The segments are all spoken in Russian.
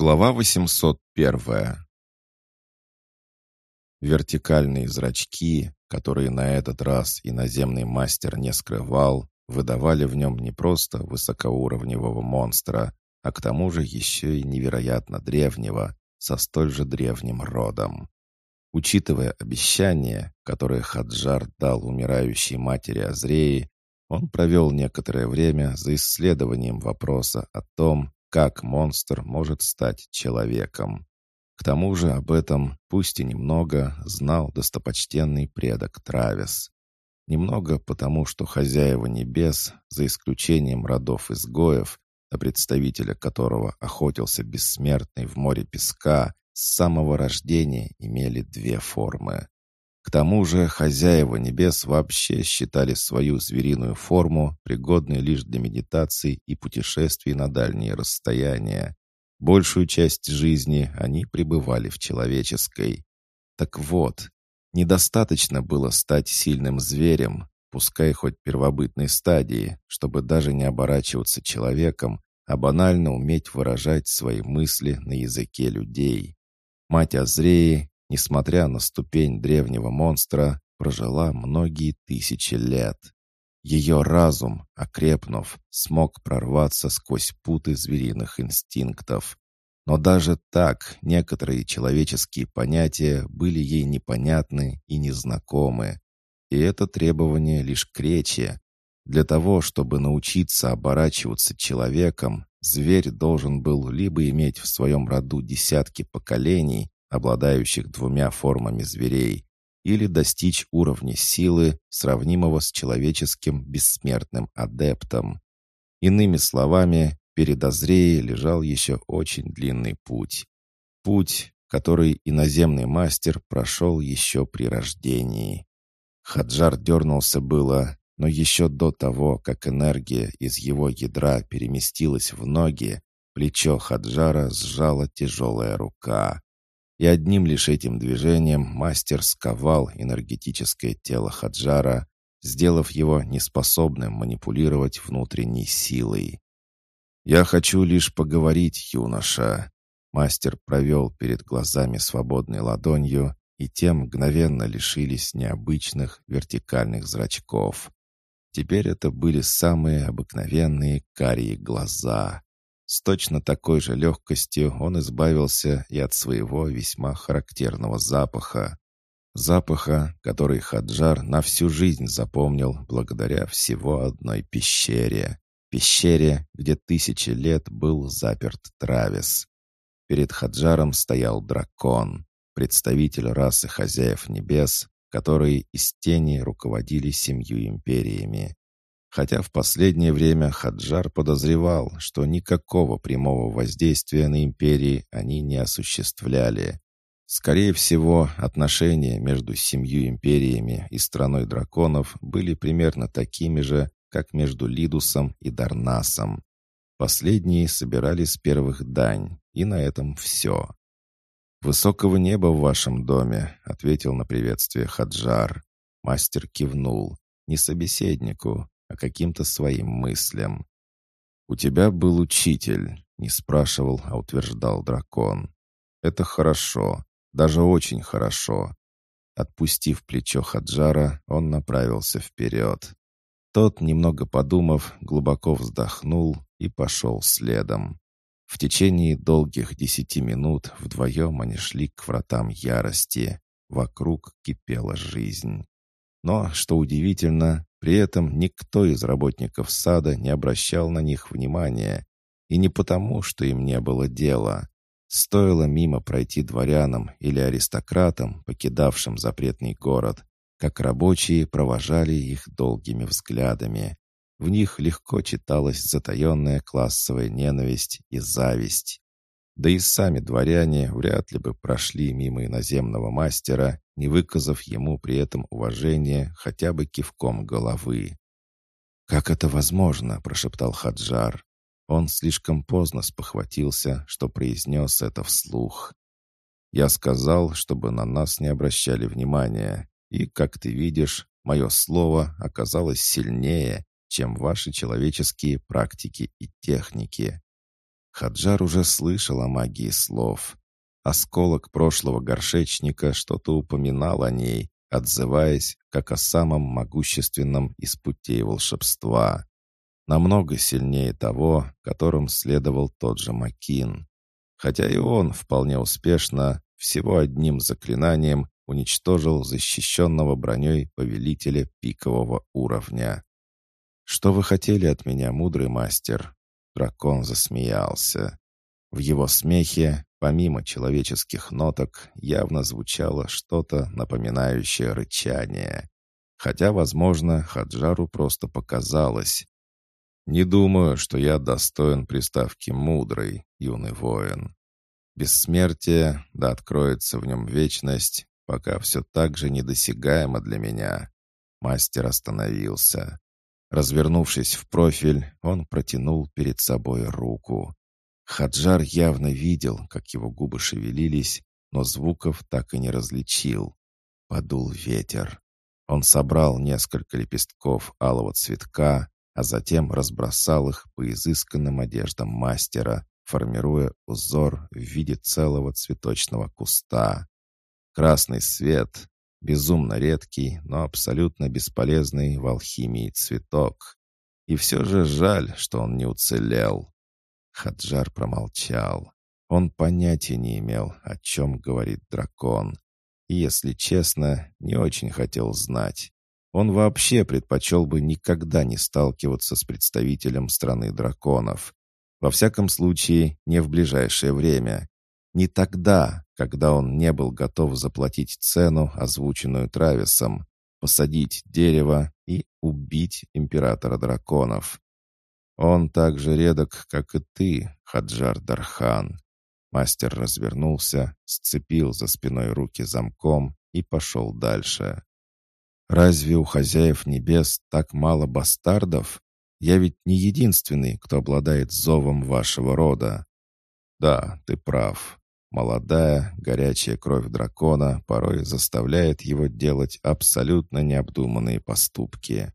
Глава 801. Вертикальные зрачки, которые на этот раз иноземный мастер не скрывал, выдавали в нем не просто высокоуровневого монстра, а к тому же еще и невероятно древнего, со столь же древним родом. Учитывая обещание, которое Хаджар дал умирающей матери Азреи, он провел некоторое время за исследованием вопроса о том, как монстр может стать человеком. К тому же об этом, пусть и немного, знал достопочтенный предок Травис. Немного потому, что хозяева небес, за исключением родов-изгоев, на представителя которого охотился бессмертный в море песка, с самого рождения имели две формы. К тому же хозяева небес вообще считали свою звериную форму пригодной лишь для медитаций и путешествий на дальние расстояния. Большую часть жизни они пребывали в человеческой. Так вот, недостаточно было стать сильным зверем, пускай хоть первобытной стадии, чтобы даже не оборачиваться человеком, а банально уметь выражать свои мысли на языке людей. Мать Азреи, несмотря на ступень древнего монстра, прожила многие тысячи лет. Ее разум, окрепнув, смог прорваться сквозь путы звериных инстинктов. Но даже так некоторые человеческие понятия были ей непонятны и незнакомы. И это требование лишь крече. Для того, чтобы научиться оборачиваться человеком, зверь должен был либо иметь в своем роду десятки поколений, обладающих двумя формами зверей, или достичь уровня силы, сравнимого с человеческим бессмертным адептом. Иными словами, перед Азреей лежал еще очень длинный путь. Путь, который иноземный мастер прошел еще при рождении. Хаджар дернулся было, но еще до того, как энергия из его ядра переместилась в ноги, плечо Хаджара сжала тяжелая рука и одним лишь этим движением мастер сковал энергетическое тело Хаджара, сделав его неспособным манипулировать внутренней силой. «Я хочу лишь поговорить, юноша». Мастер провел перед глазами свободной ладонью, и те мгновенно лишились необычных вертикальных зрачков. Теперь это были самые обыкновенные карие глаза. С точно такой же легкостью он избавился и от своего весьма характерного запаха. Запаха, который Хаджар на всю жизнь запомнил благодаря всего одной пещере. Пещере, где тысячи лет был заперт Травис. Перед Хаджаром стоял дракон, представитель расы хозяев небес, которые из тени руководили семью империями. Хотя в последнее время Хаджар подозревал, что никакого прямого воздействия на империи они не осуществляли. Скорее всего, отношения между семью империями и страной драконов были примерно такими же, как между Лидусом и Дарнасом. Последние собирали с первых дань, и на этом все. «Высокого неба в вашем доме», — ответил на приветствие Хаджар. Мастер кивнул. Не собеседнику, а каким-то своим мыслям. «У тебя был учитель», — не спрашивал, а утверждал дракон. «Это хорошо, даже очень хорошо». Отпустив плечо Хаджара, он направился вперед. Тот, немного подумав, глубоко вздохнул и пошел следом. В течение долгих десяти минут вдвоем они шли к вратам ярости. Вокруг кипела жизнь. Но, что удивительно, при этом никто из работников сада не обращал на них внимания. И не потому, что им не было дела. Стоило мимо пройти дворянам или аристократам, покидавшим запретный город, как рабочие провожали их долгими взглядами. В них легко читалась затаенная классовая ненависть и зависть. Да и сами дворяне вряд ли бы прошли мимо иноземного мастера, не выказав ему при этом уважения хотя бы кивком головы. «Как это возможно?» — прошептал Хаджар. Он слишком поздно спохватился, что произнес это вслух. «Я сказал, чтобы на нас не обращали внимания, и, как ты видишь, мое слово оказалось сильнее, чем ваши человеческие практики и техники. Хаджар уже слышал о магии слов. Осколок прошлого горшечника что-то упоминал о ней, отзываясь как о самом могущественном из путей волшебства. Намного сильнее того, которым следовал тот же Макин. Хотя и он вполне успешно, всего одним заклинанием, уничтожил защищенного броней повелителя пикового уровня. «Что вы хотели от меня, мудрый мастер?» Дракон засмеялся. В его смехе, помимо человеческих ноток, явно звучало что-то напоминающее рычание. Хотя, возможно, Хаджару просто показалось. «Не думаю, что я достоин приставки «мудрый», юный воин. Бессмертие, да откроется в нем вечность, пока все так же недосягаемо для меня». Мастер остановился. Развернувшись в профиль, он протянул перед собой руку. Хаджар явно видел, как его губы шевелились, но звуков так и не различил. Подул ветер. Он собрал несколько лепестков алого цветка, а затем разбросал их по изысканным одеждам мастера, формируя узор в виде целого цветочного куста. Красный свет, безумно редкий, но абсолютно бесполезный в алхимии цветок. И все же жаль, что он не уцелел. Хаджар промолчал. Он понятия не имел, о чем говорит дракон. И, если честно, не очень хотел знать. Он вообще предпочел бы никогда не сталкиваться с представителем страны драконов. Во всяком случае, не в ближайшее время. Не тогда, когда он не был готов заплатить цену, озвученную Трависом, посадить дерево и убить императора драконов. «Он так же редок, как и ты, Хаджар Дархан». Мастер развернулся, сцепил за спиной руки замком и пошел дальше. «Разве у хозяев небес так мало бастардов? Я ведь не единственный, кто обладает зовом вашего рода». «Да, ты прав. Молодая, горячая кровь дракона порой заставляет его делать абсолютно необдуманные поступки.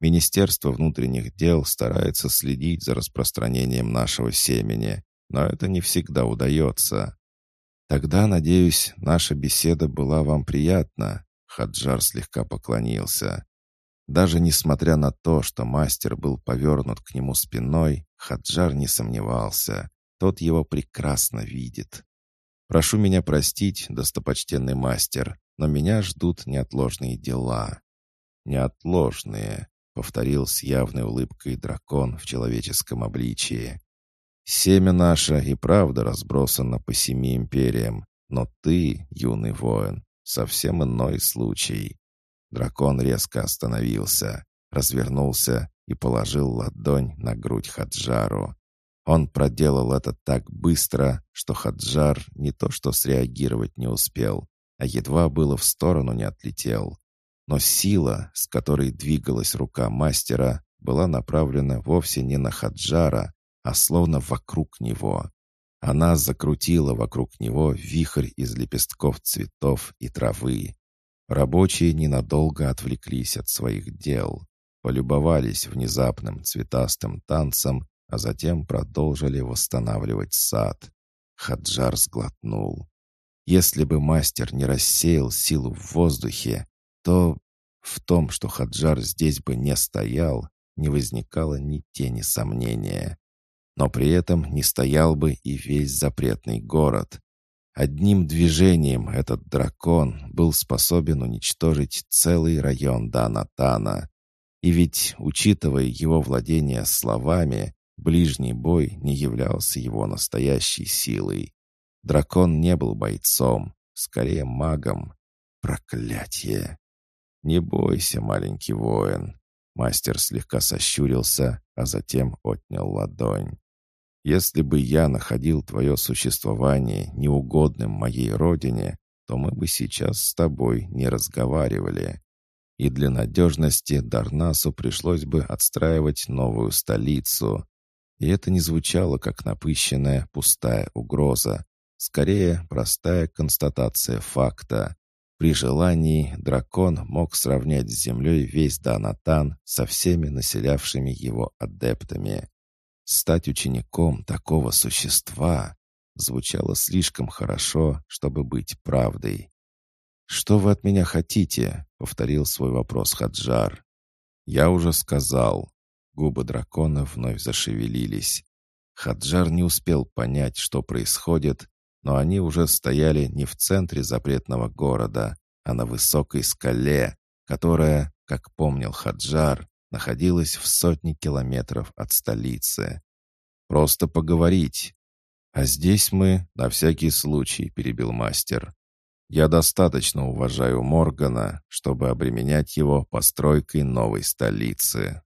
Министерство внутренних дел старается следить за распространением нашего семени, но это не всегда удается. Тогда, надеюсь, наша беседа была вам приятна. Хаджар слегка поклонился. Даже несмотря на то, что мастер был повернут к нему спиной, Хаджар не сомневался. Тот его прекрасно видит. «Прошу меня простить, достопочтенный мастер, но меня ждут неотложные дела». «Неотложные», повторил с явной улыбкой дракон в человеческом обличии. «Семя наше и правда разбросано по семи империям, но ты, юный воин, совсем иной случай». Дракон резко остановился, развернулся и положил ладонь на грудь Хаджару. Он проделал это так быстро, что Хаджар не то что среагировать не успел, а едва было в сторону не отлетел. Но сила, с которой двигалась рука мастера, была направлена вовсе не на Хаджара, а словно вокруг него. Она закрутила вокруг него вихрь из лепестков цветов и травы. Рабочие ненадолго отвлеклись от своих дел, полюбовались внезапным цветастым танцем, а затем продолжили восстанавливать сад. Хаджар сглотнул. Если бы мастер не рассеял силу в воздухе, то в том, что Хаджар здесь бы не стоял, не возникало ни тени сомнения. Но при этом не стоял бы и весь запретный город. Одним движением этот дракон был способен уничтожить целый район Данатана. И ведь, учитывая его владение словами, ближний бой не являлся его настоящей силой. Дракон не был бойцом, скорее магом. Проклятие! «Не бойся, маленький воин». Мастер слегка сощурился, а затем отнял ладонь. «Если бы я находил твое существование неугодным моей родине, то мы бы сейчас с тобой не разговаривали. И для надежности Дарнасу пришлось бы отстраивать новую столицу. И это не звучало как напыщенная пустая угроза, скорее простая констатация факта. При желании дракон мог сравнять с землей весь Данатан со всеми населявшими его адептами. Стать учеником такого существа звучало слишком хорошо, чтобы быть правдой. «Что вы от меня хотите?» — повторил свой вопрос Хаджар. «Я уже сказал». Губы дракона вновь зашевелились. Хаджар не успел понять, что происходит, но они уже стояли не в центре запретного города, а на высокой скале, которая, как помнил Хаджар, находилась в сотне километров от столицы. «Просто поговорить». «А здесь мы, на всякий случай», — перебил мастер. «Я достаточно уважаю Моргана, чтобы обременять его постройкой новой столицы».